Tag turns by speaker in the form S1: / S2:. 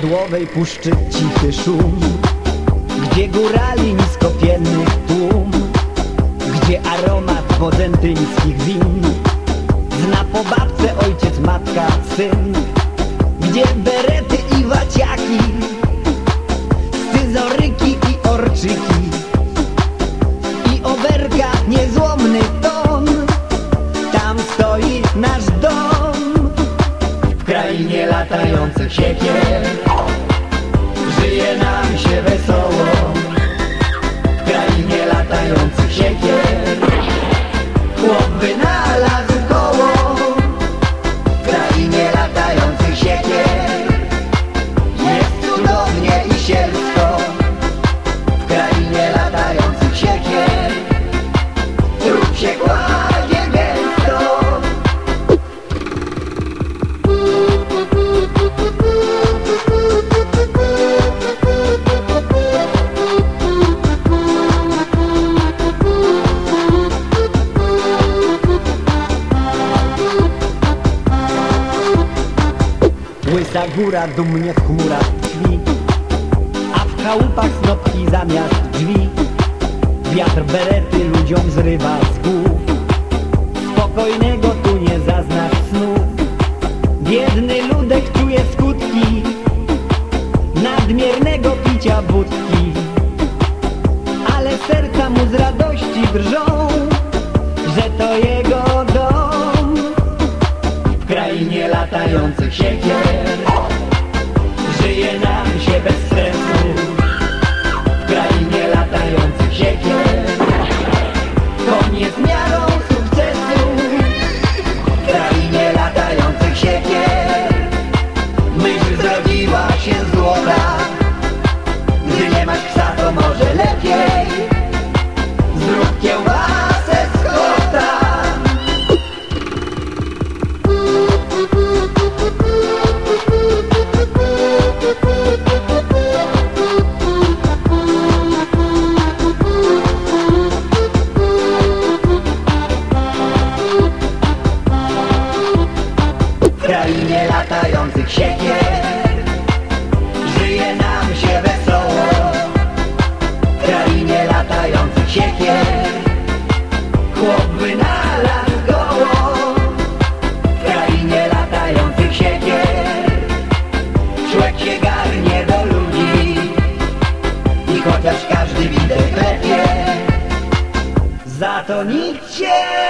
S1: Środkowej puszczy cichy szum Gdzie górali niskopiennych tłum Gdzie aromat podentyńskich win Zna po babce ojciec, matka, syn Gdzie berety i waciaki Scyzoryki i orczyki I oberka niezłomny ton. Tam stoi nasz dom. W krainie latających siekier Chłop wynalazł Łysa góra dumnie w chmurach tkwi A w chałupach snopki zamiast drzwi. Wiatr berety ludziom zrywa z głów. Spokojnego tu nie zaznasz snu. Biedny ludek czuje skutki Nadmiernego picia wódki. Ale serca mu z radości drżą Że to jego krainie latających siekier Żyje nam się bez stresu W krainie latających siekier To nie miarą sukcesu. W krainie latających siekier Myśl zrodziła się złota. Gdy nie masz psa to może lepiej krainie latających siekier. Żyje nam się wesoło. W krainie latających siekier. Chłop wynalazł goło. W krainie latających siekier. Człowiek się garnie do ludzi. I chociaż każdy widzę klepie Za to nikt się